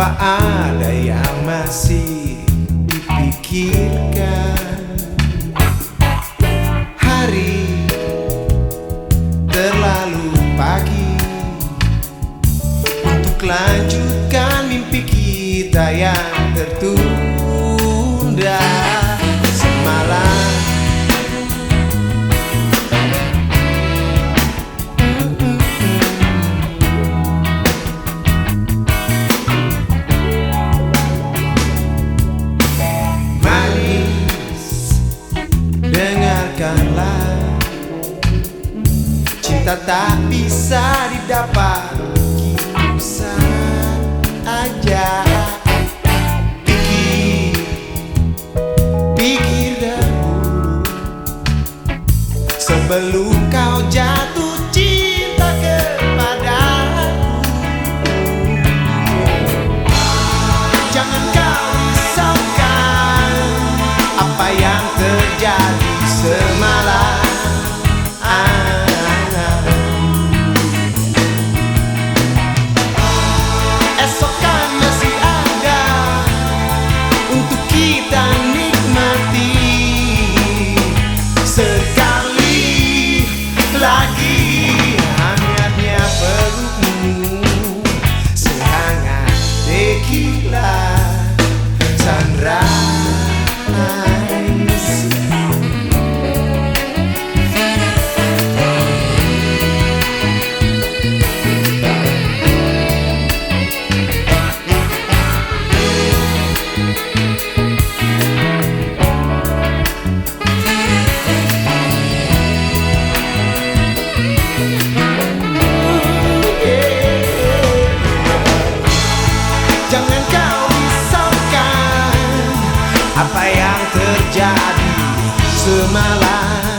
Apa ada yang masih dipikirkan? Hari terlalu pagi. Untuk lanjutkan mimpi kita yang tertunda Cinta tak bisa didapat. Gitu saja Pikir Pikir dahulu Sebelum of my life.